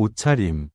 옷차림